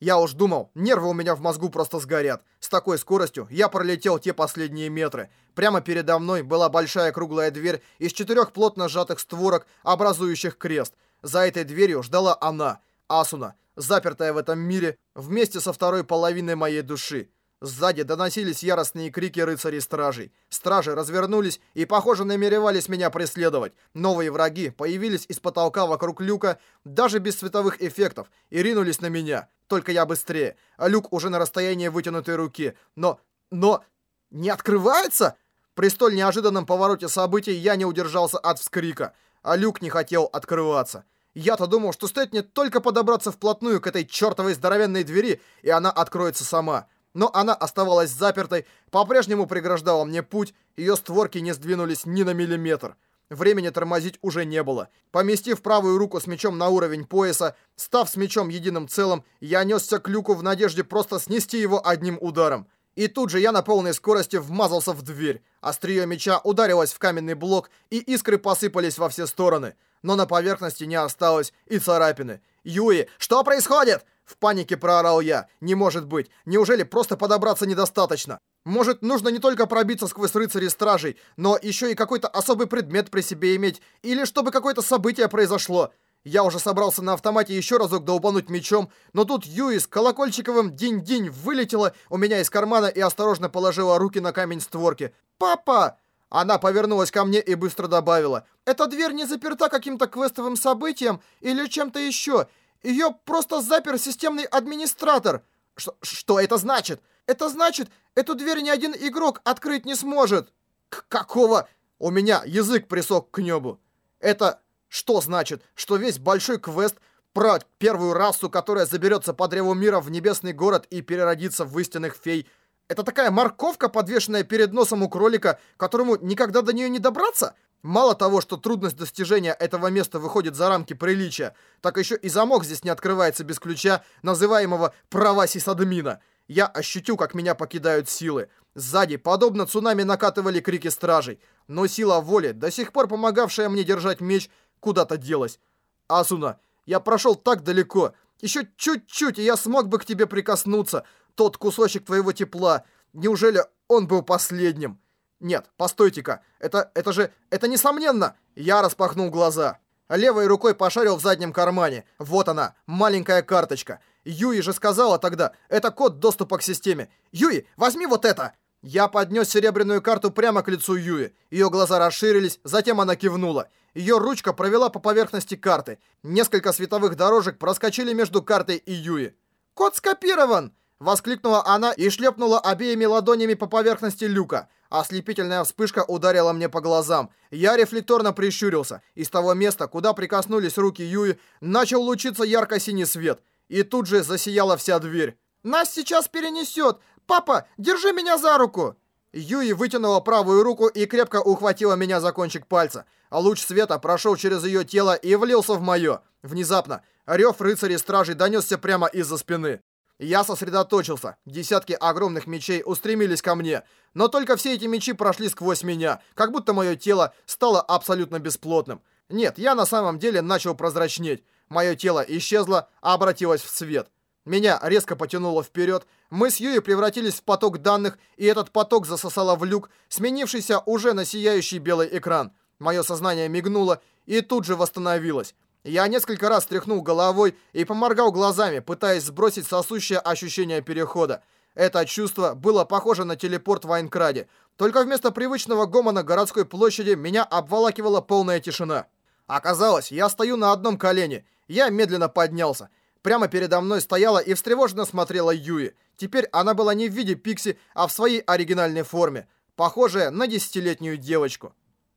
Я уж думал, нервы у меня в мозгу просто сгорят. С такой скоростью я пролетел те последние метры. Прямо передо мной была большая круглая дверь из четырех плотно сжатых створок, образующих крест. За этой дверью ждала она, Асуна, запертая в этом мире, вместе со второй половиной моей души. Сзади доносились яростные крики рыцарей-стражей. Стражи развернулись и, похоже, намеревались меня преследовать. Новые враги появились из потолка вокруг люка, даже без световых эффектов, и ринулись на меня. Только я быстрее. А люк уже на расстоянии вытянутой руки. Но... но... не открывается? При столь неожиданном повороте событий я не удержался от вскрика. А люк не хотел открываться. Я-то думал, что стоит мне только подобраться вплотную к этой чертовой здоровенной двери, и она откроется сама но она оставалась запертой, по-прежнему преграждала мне путь, ее створки не сдвинулись ни на миллиметр. Времени тормозить уже не было. Поместив правую руку с мечом на уровень пояса, став с мечом единым целым, я несся к люку в надежде просто снести его одним ударом. И тут же я на полной скорости вмазался в дверь. Острие меча ударилось в каменный блок, и искры посыпались во все стороны. Но на поверхности не осталось и царапины. «Юи, что происходит?» В панике проорал я. Не может быть. Неужели просто подобраться недостаточно? Может, нужно не только пробиться сквозь рыцарей стражей, но еще и какой-то особый предмет при себе иметь, или чтобы какое-то событие произошло. Я уже собрался на автомате еще разок долбануть мечом, но тут Юи с колокольчиковым динь-динь вылетела у меня из кармана и осторожно положила руки на камень створки. «Папа!» Она повернулась ко мне и быстро добавила. «Эта дверь не заперта каким-то квестовым событием или чем-то еще. Ее просто запер системный администратор. Ш что это значит? Это значит, эту дверь ни один игрок открыть не сможет. К какого? У меня язык присох к небу. Это что значит? Что весь большой квест про первую расу, которая заберется по древу мира в небесный город и переродится в истинных фей. Это такая морковка, подвешенная перед носом у кролика, которому никогда до нее не добраться? Мало того, что трудность достижения этого места выходит за рамки приличия, так еще и замок здесь не открывается без ключа, называемого «права сисадмина». Я ощутил, как меня покидают силы. Сзади, подобно цунами, накатывали крики стражей. Но сила воли, до сих пор помогавшая мне держать меч, куда-то делась. Асуна, я прошел так далеко. Еще чуть-чуть, и я смог бы к тебе прикоснуться. Тот кусочек твоего тепла. Неужели он был последним?» Нет, постойте-ка, это, это же, это несомненно. Я распахнул глаза. Левой рукой пошарил в заднем кармане. Вот она, маленькая карточка. Юи же сказала тогда, это код доступа к системе. Юи, возьми вот это! Я поднес серебряную карту прямо к лицу Юи. Ее глаза расширились, затем она кивнула. Ее ручка провела по поверхности карты. Несколько световых дорожек проскочили между картой и Юи. «Код скопирован!» Воскликнула она и шлепнула обеими ладонями по поверхности люка. Ослепительная вспышка ударила мне по глазам. Я рефлекторно прищурился. Из того места, куда прикоснулись руки Юи, начал лучиться ярко-синий свет. И тут же засияла вся дверь. «Нас сейчас перенесет! Папа, держи меня за руку!» Юи вытянула правую руку и крепко ухватила меня за кончик пальца. А луч света прошел через ее тело и влился в мое. Внезапно рев рыцарей-стражей донесся прямо из-за спины. Я сосредоточился. Десятки огромных мечей устремились ко мне. Но только все эти мечи прошли сквозь меня, как будто мое тело стало абсолютно бесплотным. Нет, я на самом деле начал прозрачнеть. Мое тело исчезло, а обратилось в свет. Меня резко потянуло вперед. Мы с Юей превратились в поток данных, и этот поток засосало в люк, сменившийся уже на сияющий белый экран. Мое сознание мигнуло и тут же восстановилось. Я несколько раз тряхнул головой и поморгал глазами, пытаясь сбросить сосущее ощущение перехода. Это чувство было похоже на телепорт в Айнкраде. Только вместо привычного гомона городской площади меня обволакивала полная тишина. Оказалось, я стою на одном колене. Я медленно поднялся. Прямо передо мной стояла и встревоженно смотрела Юи. Теперь она была не в виде Пикси, а в своей оригинальной форме. Похожая на десятилетнюю девочку.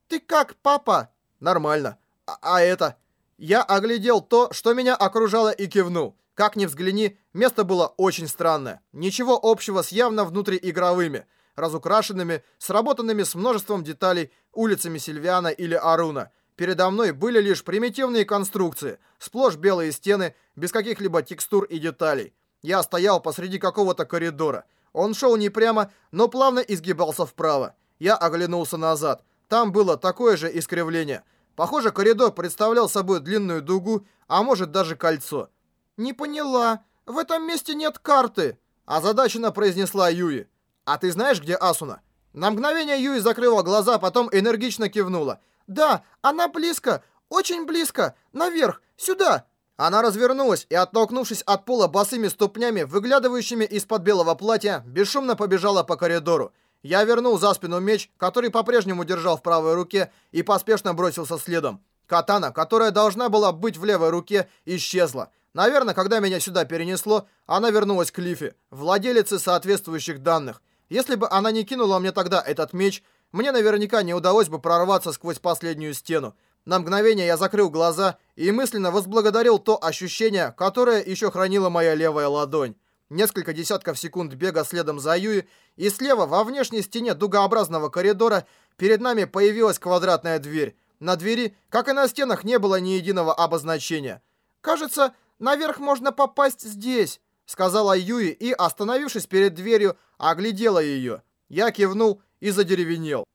«Ты как, папа?» «Нормально. А, а это?» Я оглядел то, что меня окружало и кивнул. Как ни взгляни, место было очень странное. Ничего общего с явно внутриигровыми, разукрашенными, сработанными с множеством деталей улицами Сильвиана или Аруна. Передо мной были лишь примитивные конструкции, сплошь белые стены, без каких-либо текстур и деталей. Я стоял посреди какого-то коридора. Он шел не прямо, но плавно изгибался вправо. Я оглянулся назад. Там было такое же искривление – Похоже, коридор представлял собой длинную дугу, а может даже кольцо. «Не поняла», в этом месте нет карты!» Озадаченно произнесла Юи. «А ты знаешь, где Асуна?» На мгновение Юи закрыла глаза, потом энергично кивнула. «Да, она близко, очень близко, наверх, сюда!» Она развернулась и, оттолкнувшись от пола босыми ступнями, выглядывающими из-под белого платья, бесшумно побежала по коридору. Я вернул за спину меч, который по-прежнему держал в правой руке, и поспешно бросился следом. Катана, которая должна была быть в левой руке, исчезла. Наверное, когда меня сюда перенесло, она вернулась к Лифе, владелице соответствующих данных. Если бы она не кинула мне тогда этот меч, мне наверняка не удалось бы прорваться сквозь последнюю стену. На мгновение я закрыл глаза и мысленно возблагодарил то ощущение, которое еще хранила моя левая ладонь. Несколько десятков секунд бега следом за Юи, и слева, во внешней стене дугообразного коридора, перед нами появилась квадратная дверь. На двери, как и на стенах, не было ни единого обозначения. «Кажется, наверх можно попасть здесь», — сказала Юи и, остановившись перед дверью, оглядела ее. Я кивнул и задеревенел.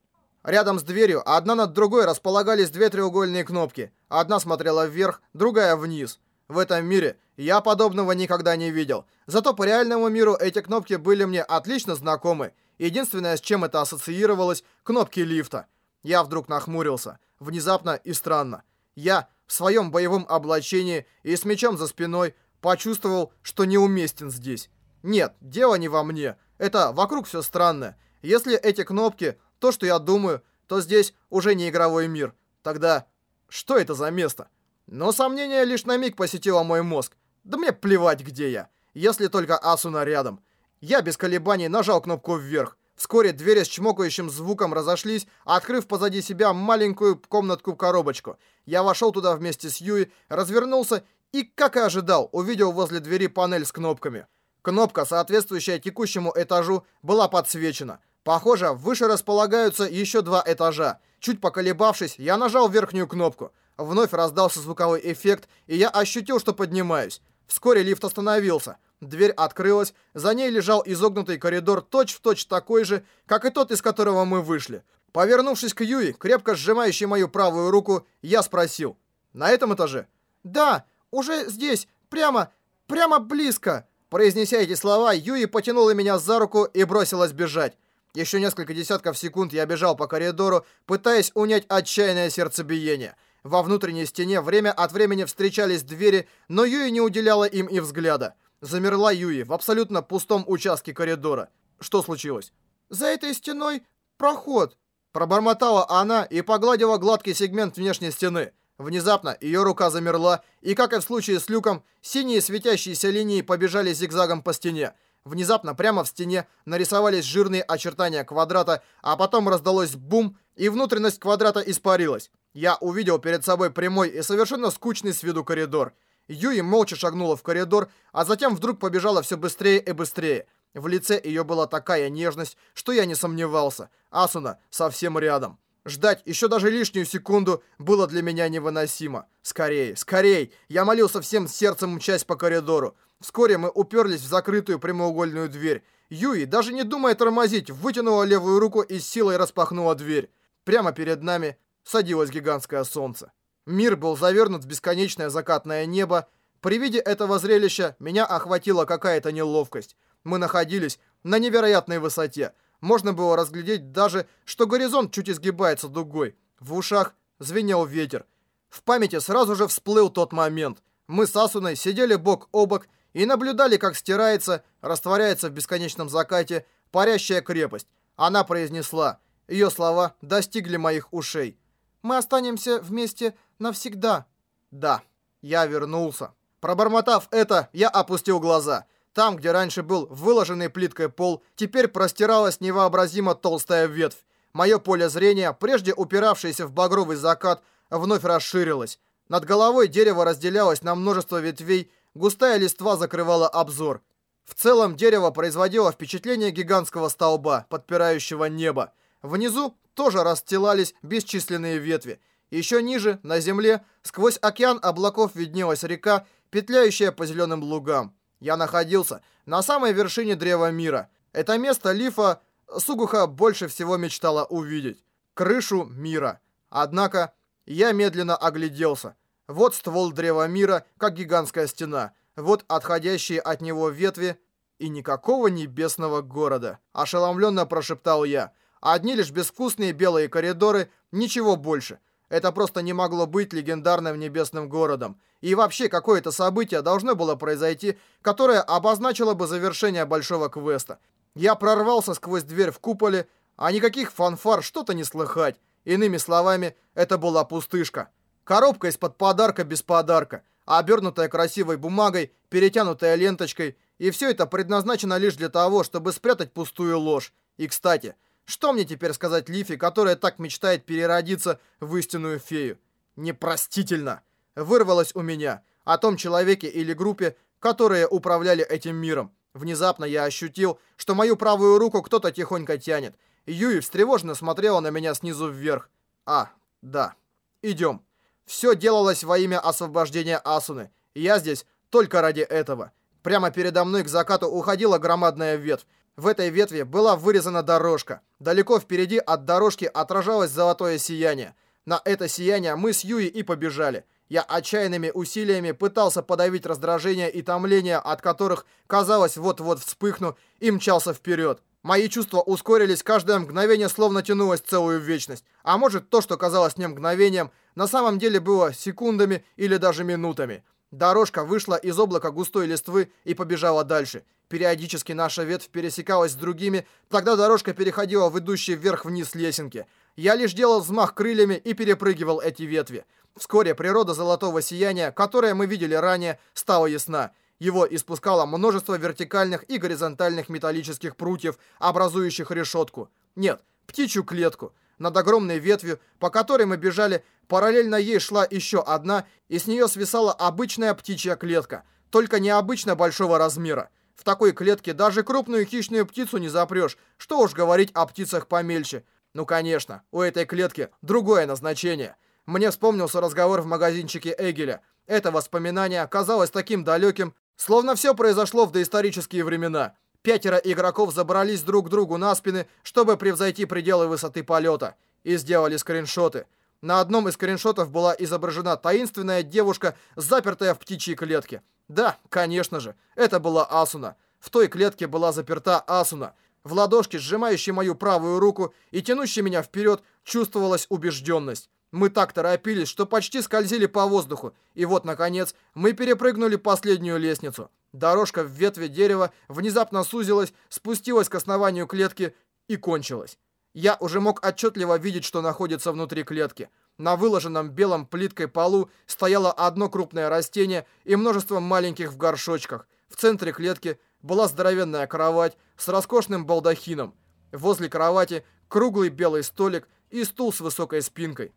Рядом с дверью, одна над другой, располагались две треугольные кнопки. Одна смотрела вверх, другая вниз. В этом мире я подобного никогда не видел. Зато по реальному миру эти кнопки были мне отлично знакомы. Единственное, с чем это ассоциировалось, кнопки лифта. Я вдруг нахмурился. Внезапно и странно. Я в своем боевом облачении и с мечом за спиной почувствовал, что неуместен здесь. Нет, дело не во мне. Это вокруг все странное. Если эти кнопки то, что я думаю, то здесь уже не игровой мир. Тогда что это за место? Но сомнение лишь на миг посетило мой мозг. Да мне плевать, где я. Если только Асуна рядом. Я без колебаний нажал кнопку вверх. Вскоре двери с чмокающим звуком разошлись, открыв позади себя маленькую комнатку-коробочку. Я вошел туда вместе с Юи, развернулся и, как и ожидал, увидел возле двери панель с кнопками. Кнопка, соответствующая текущему этажу, была подсвечена. Похоже, выше располагаются еще два этажа. Чуть поколебавшись, я нажал верхнюю кнопку. Вновь раздался звуковой эффект, и я ощутил, что поднимаюсь. Вскоре лифт остановился. Дверь открылась, за ней лежал изогнутый коридор точь-в-точь точь такой же, как и тот, из которого мы вышли. Повернувшись к Юи, крепко сжимающей мою правую руку, я спросил. «На этом этаже?» «Да, уже здесь, прямо, прямо близко!» Произнеся эти слова, Юи потянула меня за руку и бросилась бежать. Еще несколько десятков секунд я бежал по коридору, пытаясь унять отчаянное сердцебиение. Во внутренней стене время от времени встречались двери, но Юи не уделяла им и взгляда. Замерла Юи в абсолютно пустом участке коридора. Что случилось? «За этой стеной проход», Пробормотала она и погладила гладкий сегмент внешней стены. Внезапно ее рука замерла, и, как и в случае с люком, синие светящиеся линии побежали зигзагом по стене. Внезапно прямо в стене нарисовались жирные очертания квадрата, а потом раздалось бум, и внутренность квадрата испарилась. Я увидел перед собой прямой и совершенно скучный с виду коридор. Юи молча шагнула в коридор, а затем вдруг побежала все быстрее и быстрее. В лице ее была такая нежность, что я не сомневался. Асуна совсем рядом. Ждать еще даже лишнюю секунду было для меня невыносимо. Скорей, скорей! Я молился всем сердцем мчась по коридору. Вскоре мы уперлись в закрытую прямоугольную дверь. Юи, даже не думая тормозить, вытянула левую руку и силой распахнула дверь. Прямо перед нами садилось гигантское солнце. Мир был завернут в бесконечное закатное небо. При виде этого зрелища меня охватила какая-то неловкость. Мы находились на невероятной высоте. Можно было разглядеть даже, что горизонт чуть изгибается дугой. В ушах звенел ветер. В памяти сразу же всплыл тот момент. Мы с Асуной сидели бок о бок и наблюдали, как стирается, растворяется в бесконечном закате парящая крепость. Она произнесла. Ее слова достигли моих ушей. «Мы останемся вместе навсегда». «Да, я вернулся». Пробормотав это, я опустил глаза. Там, где раньше был выложенный плиткой пол, теперь простиралась невообразимо толстая ветвь. Мое поле зрения, прежде упиравшееся в багровый закат, вновь расширилось. Над головой дерево разделялось на множество ветвей, Густая листва закрывала обзор. В целом дерево производило впечатление гигантского столба, подпирающего небо. Внизу тоже расстилались бесчисленные ветви. Еще ниже, на земле, сквозь океан облаков виднелась река, петляющая по зеленым лугам. Я находился на самой вершине Древа Мира. Это место Лифа Сугуха больше всего мечтала увидеть. Крышу мира. Однако я медленно огляделся. Вот ствол Древа Мира, как гигантская стена. вот отходящие от него ветви и никакого небесного города. Ошеломленно прошептал я. Одни лишь безвкусные белые коридоры, ничего больше. Это просто не могло быть легендарным небесным городом. И вообще какое-то событие должно было произойти, которое обозначило бы завершение большого квеста. Я прорвался сквозь дверь в куполе, а никаких фанфар что-то не слыхать. Иными словами, это была пустышка. Коробка из-под подарка без подарка, обернутая красивой бумагой, перетянутая ленточкой, и все это предназначено лишь для того, чтобы спрятать пустую ложь. И, кстати, что мне теперь сказать Лифи, которая так мечтает переродиться в истинную фею? Непростительно. Вырвалось у меня о том человеке или группе, которые управляли этим миром. Внезапно я ощутил, что мою правую руку кто-то тихонько тянет. Юи встревоженно смотрела на меня снизу вверх. А, да. Идем. Все делалось во имя освобождения Асуны. я здесь только ради этого. Прямо передо мной к закату уходила громадная ветвь. В этой ветви была вырезана дорожка. Далеко впереди от дорожки отражалось золотое сияние. На это сияние мы с Юи и побежали. Я отчаянными усилиями пытался подавить раздражение и томление, от которых, казалось, вот-вот вспыхну, и мчался вперед. Мои чувства ускорились, каждое мгновение словно тянулось целую вечность. А может, то, что казалось мне мгновением, на самом деле было секундами или даже минутами. Дорожка вышла из облака густой листвы и побежала дальше. Периодически наша ветвь пересекалась с другими, тогда дорожка переходила в идущие вверх-вниз лесенки. Я лишь делал взмах крыльями и перепрыгивал эти ветви. Вскоре природа золотого сияния, которое мы видели ранее, стала ясна. Его испускало множество вертикальных и горизонтальных металлических прутьев, образующих решетку. Нет, птичью клетку. Над огромной ветвью, по которой мы бежали, параллельно ей шла еще одна, и с нее свисала обычная птичья клетка, только необычно большого размера. В такой клетке даже крупную хищную птицу не запрешь, что уж говорить о птицах помельче. Ну конечно, у этой клетки другое назначение. Мне вспомнился разговор в магазинчике Эгеля. Это воспоминание казалось таким далеким, Словно все произошло в доисторические времена. Пятеро игроков забрались друг к другу на спины, чтобы превзойти пределы высоты полета. И сделали скриншоты. На одном из скриншотов была изображена таинственная девушка, запертая в птичьей клетке. Да, конечно же, это была Асуна. В той клетке была заперта Асуна. В ладошке, сжимающей мою правую руку и тянущей меня вперед, чувствовалась убежденность. Мы так торопились, что почти скользили по воздуху. И вот, наконец, мы перепрыгнули последнюю лестницу. Дорожка в ветве дерева внезапно сузилась, спустилась к основанию клетки и кончилась. Я уже мог отчетливо видеть, что находится внутри клетки. На выложенном белом плиткой полу стояло одно крупное растение и множество маленьких в горшочках. В центре клетки была здоровенная кровать с роскошным балдахином. Возле кровати круглый белый столик и стул с высокой спинкой.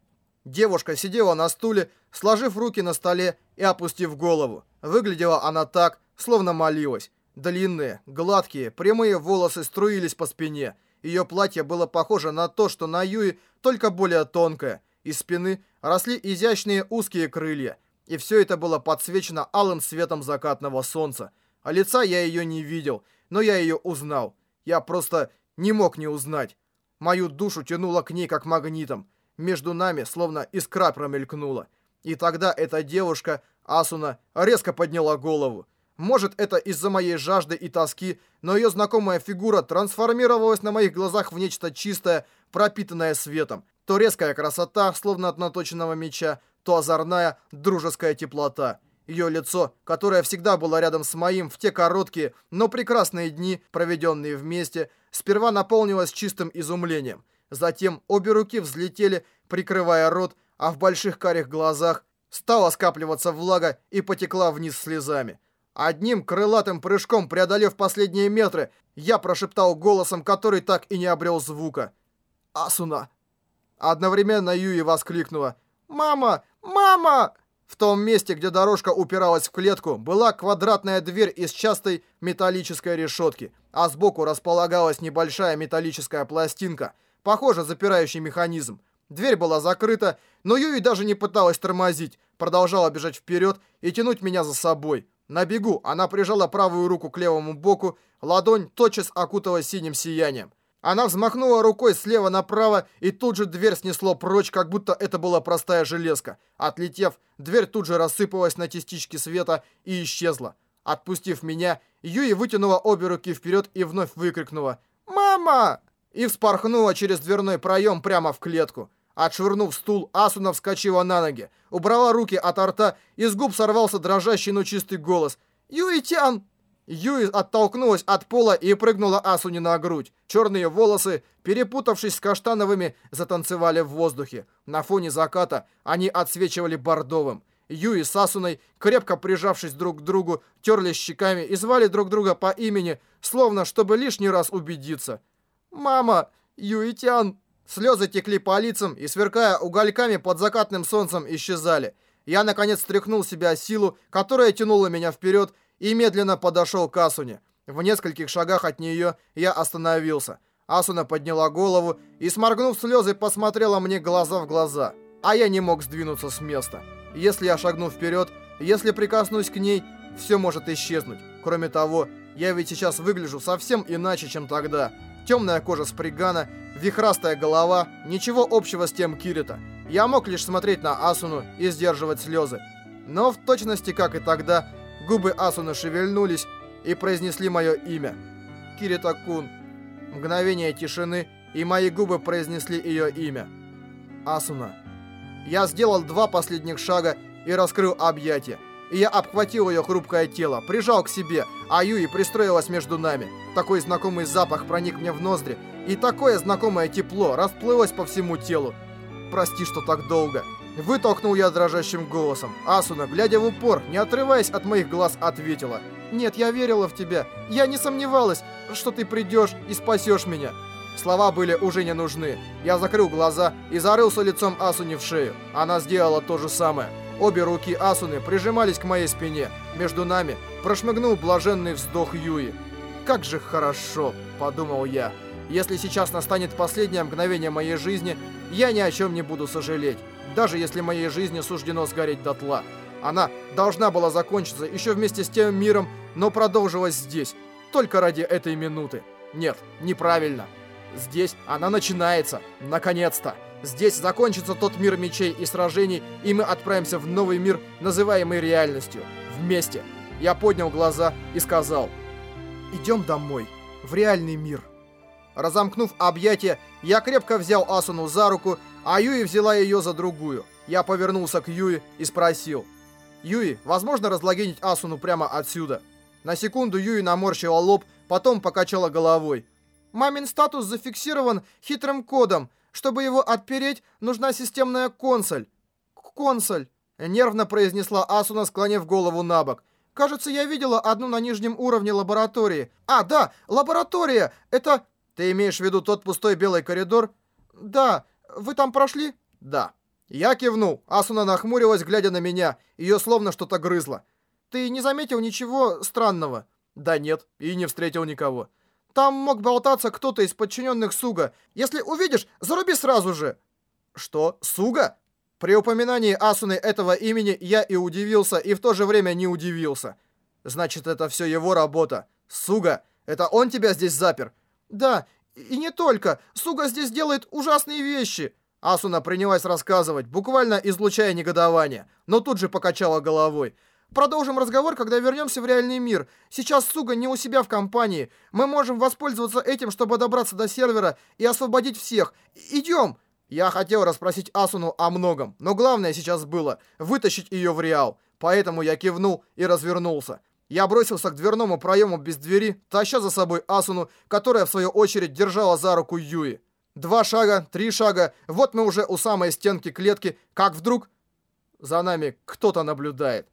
Девушка сидела на стуле, сложив руки на столе и опустив голову. Выглядела она так, словно молилась. Длинные, гладкие, прямые волосы струились по спине. Ее платье было похоже на то, что на Юи, только более тонкое. Из спины росли изящные узкие крылья. И все это было подсвечено алым светом закатного солнца. А лица я ее не видел, но я ее узнал. Я просто не мог не узнать. Мою душу тянуло к ней как магнитом. Между нами словно искра промелькнула. И тогда эта девушка, Асуна, резко подняла голову. Может, это из-за моей жажды и тоски, но ее знакомая фигура трансформировалась на моих глазах в нечто чистое, пропитанное светом. То резкая красота, словно от наточенного меча, то озорная, дружеская теплота. Ее лицо, которое всегда было рядом с моим в те короткие, но прекрасные дни, проведенные вместе, сперва наполнилось чистым изумлением. Затем обе руки взлетели, прикрывая рот, а в больших карих глазах стала скапливаться влага и потекла вниз слезами. Одним крылатым прыжком, преодолев последние метры, я прошептал голосом, который так и не обрел звука. «Асуна!» Одновременно Юи воскликнула. «Мама! Мама!» В том месте, где дорожка упиралась в клетку, была квадратная дверь из частой металлической решетки, а сбоку располагалась небольшая металлическая пластинка – Похоже, запирающий механизм. Дверь была закрыта, но Юи даже не пыталась тормозить, продолжала бежать вперед и тянуть меня за собой. На бегу она прижала правую руку к левому боку, ладонь тотчас окутала синим сиянием. Она взмахнула рукой слева направо, и тут же дверь снесло прочь, как будто это была простая железка. Отлетев, дверь тут же рассыпалась на частички света и исчезла. Отпустив меня, Юи вытянула обе руки вперед и вновь выкрикнула «Мама!» И вспорхнула через дверной проем прямо в клетку. Отшвырнув стул, Асуна вскочила на ноги, убрала руки от рта, и с губ сорвался дрожащий, но чистый голос. «Юитян!» Юи оттолкнулась от пола и прыгнула Асуне на грудь. Черные волосы, перепутавшись с каштановыми, затанцевали в воздухе. На фоне заката они отсвечивали бордовым. Юи с Асуной, крепко прижавшись друг к другу, терлись щеками и звали друг друга по имени, словно чтобы лишний раз убедиться. «Мама! Юитян!» Слезы текли по лицам и, сверкая угольками под закатным солнцем, исчезали. Я, наконец, стряхнул себя силу, которая тянула меня вперед, и медленно подошел к Асуне. В нескольких шагах от нее я остановился. Асуна подняла голову и, сморгнув слезы, посмотрела мне глаза в глаза. А я не мог сдвинуться с места. Если я шагну вперед, если прикоснусь к ней, все может исчезнуть. Кроме того, я ведь сейчас выгляжу совсем иначе, чем тогда. Темная кожа спригана, вихрастая голова, ничего общего с тем Кирита. Я мог лишь смотреть на Асуну и сдерживать слезы. Но в точности, как и тогда, губы Асуны шевельнулись и произнесли мое имя. Кирита-кун. Мгновение тишины, и мои губы произнесли ее имя. Асуна. Я сделал два последних шага и раскрыл объятия я обхватил ее хрупкое тело, прижал к себе, а Юи пристроилась между нами. Такой знакомый запах проник мне в ноздри, и такое знакомое тепло расплылось по всему телу. «Прости, что так долго». Вытолкнул я дрожащим голосом. Асуна, глядя в упор, не отрываясь от моих глаз, ответила. «Нет, я верила в тебя. Я не сомневалась, что ты придешь и спасешь меня». Слова были уже не нужны. Я закрыл глаза и зарылся лицом Асуни в шею. Она сделала то же самое. Обе руки Асуны прижимались к моей спине. Между нами прошмыгнул блаженный вздох Юи. «Как же хорошо!» – подумал я. «Если сейчас настанет последнее мгновение моей жизни, я ни о чем не буду сожалеть, даже если моей жизни суждено сгореть дотла. Она должна была закончиться еще вместе с тем миром, но продолжилась здесь, только ради этой минуты. Нет, неправильно. Здесь она начинается, наконец-то!» Здесь закончится тот мир мечей и сражений, и мы отправимся в новый мир, называемый реальностью. Вместе. Я поднял глаза и сказал, «Идем домой, в реальный мир». Разомкнув объятия, я крепко взял Асуну за руку, а Юи взяла ее за другую. Я повернулся к Юи и спросил, «Юи, возможно разлогинить Асуну прямо отсюда?» На секунду Юи наморщила лоб, потом покачала головой. «Мамин статус зафиксирован хитрым кодом. Чтобы его отпереть, нужна системная консоль. Консоль. Нервно произнесла Асуна, склонив голову на бок. Кажется, я видела одну на нижнем уровне лаборатории. А, да, лаборатория. Это... Ты имеешь в виду тот пустой белый коридор? Да. Вы там прошли? Да. Я кивнул. Асуна нахмурилась, глядя на меня. Ее словно что-то грызло. Ты не заметил ничего странного? Да нет, и не встретил никого. Там мог болтаться кто-то из подчиненных Суга. Если увидишь, заруби сразу же!» «Что? Суга?» При упоминании Асуны этого имени я и удивился, и в то же время не удивился. «Значит, это все его работа. Суга, это он тебя здесь запер?» «Да, и не только. Суга здесь делает ужасные вещи!» Асуна принялась рассказывать, буквально излучая негодование, но тут же покачала головой. Продолжим разговор, когда вернемся в реальный мир. Сейчас Суга не у себя в компании. Мы можем воспользоваться этим, чтобы добраться до сервера и освободить всех. Идем!» Я хотел расспросить Асуну о многом, но главное сейчас было вытащить ее в реал. Поэтому я кивнул и развернулся. Я бросился к дверному проему без двери, таща за собой Асуну, которая, в свою очередь, держала за руку Юи. Два шага, три шага, вот мы уже у самой стенки клетки, как вдруг за нами кто-то наблюдает.